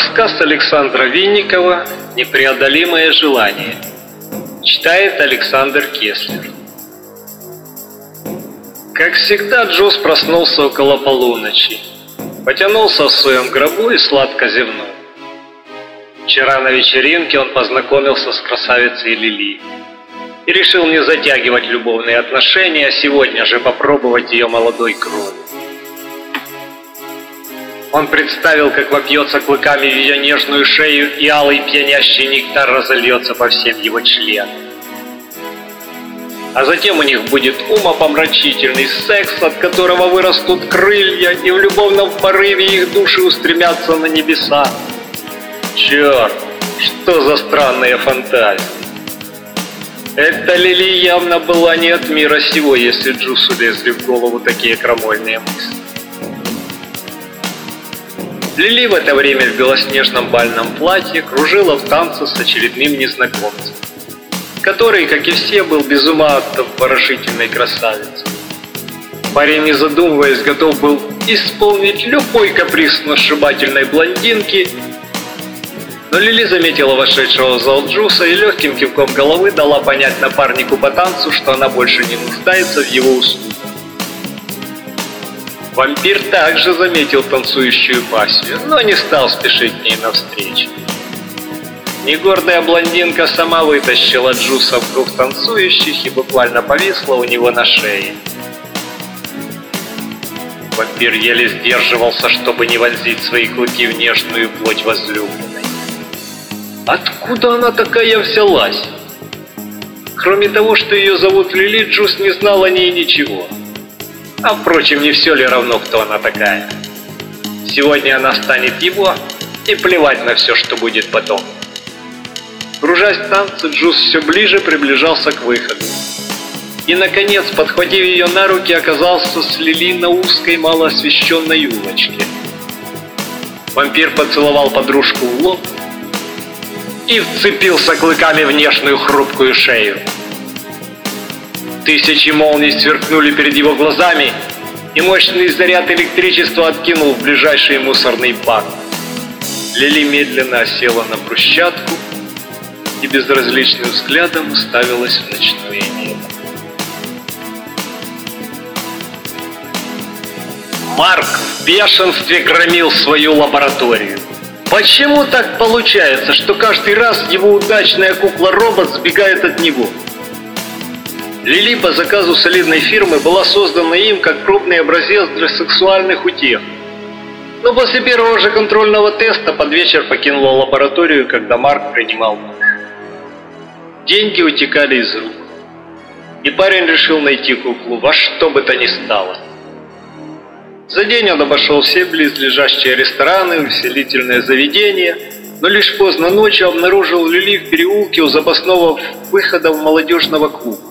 Рассказ Александра Винникова «Непреодолимое желание». Читает Александр Кеслер. Как всегда, Джос проснулся около полуночи. Потянулся в своем гробу и сладко зевнул. Вчера на вечеринке он познакомился с красавицей Лили и решил не затягивать любовные отношения, а сегодня же попробовать ее молодой крови. Он представил, как вопьется клыками в ее нежную шею, и алый пьянящий нектар разольется по всем его членам. А затем у них будет умопомрачительный секс, от которого вырастут крылья, и в любовном порыве их души устремятся на небеса. Черт, что за странная фантазия. Эта Лили явно была не от мира сего, если Джусу лезли в голову такие крамольные мысли. Лили в это время в белоснежном бальном платье кружила в танце с очередным незнакомцем, который, как и все, был без ума от обворожительной красавицы. Парень, не задумываясь, готов был исполнить любой каприз сношибательной блондинки, но Лили заметила вошедшего в зал Джуса и легким кивком головы дала понять напарнику по танцу, что она больше не нуждается в его услугах. Вампир также заметил танцующую пассию, но не стал спешить к ней навстречу. Негордая блондинка сама вытащила Джуса в круг танцующих и буквально повисла у него на шее. Вампир еле сдерживался, чтобы не вонзить свои клыки в нежную плоть возлюбленной. Откуда она такая взялась? Кроме того, что ее зовут Лили, Джус не знал о ней ничего. А впрочем, не все ли равно, кто она такая? Сегодня она станет его, и плевать на все, что будет потом. Кружась в Джус все ближе приближался к выходу. И, наконец, подхватив ее на руки, оказался с Лили на узкой, малоосвещенной улочке. Вампир поцеловал подружку в лоб и вцепился клыками в нежную хрупкую шею. Тысячи молний сверкнули перед его глазами, и мощный заряд электричества откинул в ближайший мусорный бак. Лили медленно осела на брусчатку и безразличным взглядом уставилась в ночное небо. Марк в бешенстве громил свою лабораторию. Почему так получается, что каждый раз его удачная кукла-робот сбегает от него? Лили по заказу солидной фирмы была создана им как пробный образец для сексуальных утех. Но после первого же контрольного теста под вечер покинула лабораторию, когда Марк принимал душ. Деньги утекали из рук. И парень решил найти куклу во что бы то ни стало. За день он обошел все близлежащие рестораны, увеселительные заведения, но лишь поздно ночью обнаружил Лили в переулке у запасного выхода в молодежного клуба.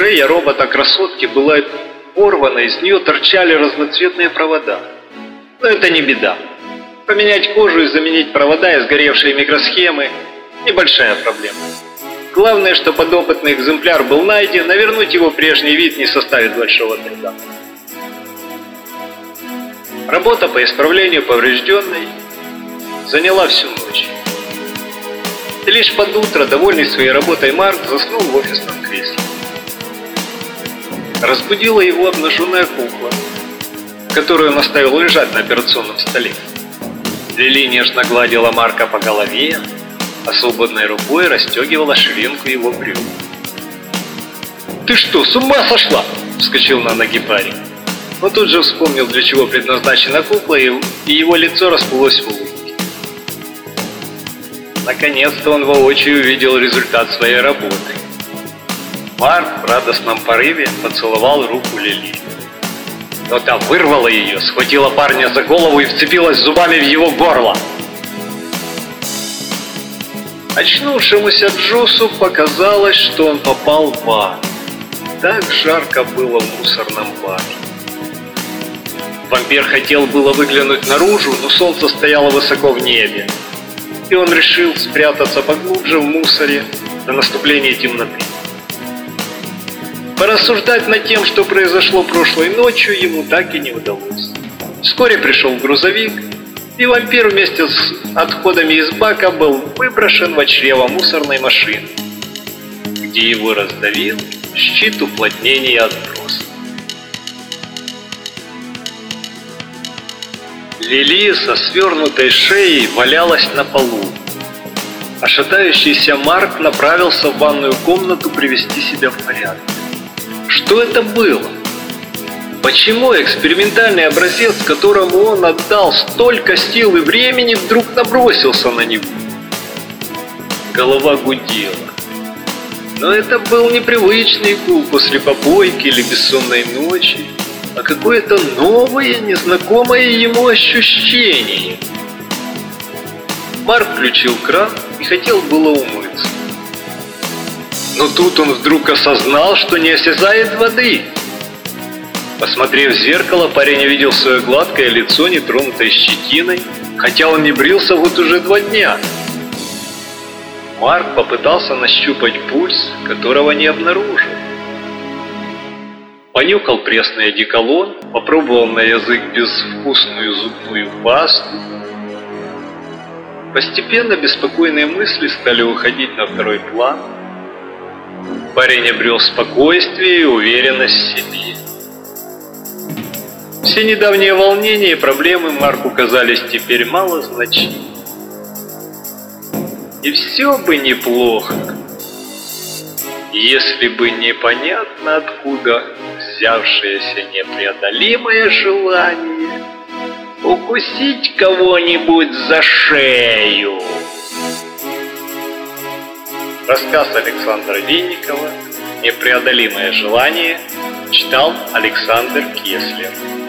Шея робота-красотки была порвана, из нее торчали разноцветные провода. Но это не беда. Поменять кожу и заменить провода и сгоревшие микросхемы – небольшая проблема. Главное, что подопытный экземпляр был найден, а вернуть его прежний вид не составит большого труда. Работа по исправлению поврежденной заняла всю ночь. И лишь под утро, довольный своей работой Марк, заснул в офисном. Разбудила его обнаженная кукла, которую он оставил лежать на операционном столе. Лили нежно гладила Марка по голове, а свободной рукой расстегивала ширинку его брюк. «Ты что, с ума сошла?» – вскочил на ноги парень. Но тут же вспомнил, для чего предназначена кукла, и его лицо расплылось в улыбке. Наконец-то он воочию увидел результат своей работы. Марк в радостном порыве поцеловал руку Лили. Но та вырвала ее, схватила парня за голову и вцепилась зубами в его горло. Очнувшемуся Джусу показалось, что он попал в ад. Так жарко было в мусорном баке. Вампир хотел было выглянуть наружу, но солнце стояло высоко в небе. И он решил спрятаться поглубже в мусоре до наступления темноты. Порассуждать над тем, что произошло прошлой ночью, ему так и не удалось. Вскоре пришел грузовик, и вампир вместе с отходами из бака был выброшен в чрево мусорной машины, где его раздавил щит уплотнения отбросов. Лили со свернутой шеей валялась на полу, а шатающийся Марк направился в ванную комнату привести себя в порядок. Что это было? Почему экспериментальный образец, которому он отдал столько сил и времени, вдруг набросился на него? Голова гудела. Но это был непривычный гул после побойки или бессонной ночи, а какое-то новое, незнакомое ему ощущение. Марк включил кран и хотел было умыться. Но тут он вдруг осознал, что не осязает воды. Посмотрев в зеркало, парень увидел свое гладкое лицо, нетронутое щетиной, хотя он не брился вот уже два дня. Марк попытался нащупать пульс, которого не обнаружил. Понюхал пресный одеколон, попробовал на язык безвкусную зубную пасту. Постепенно беспокойные мысли стали уходить на второй план. Парень обрел спокойствие и уверенность в себе. Все недавние волнения и проблемы Марку казались теперь мало значительными. И все бы неплохо, если бы непонятно откуда взявшееся непреодолимое желание укусить кого-нибудь за шею. Рассказ Александра Винникова «Непреодолимое желание» читал Александр Кеслер.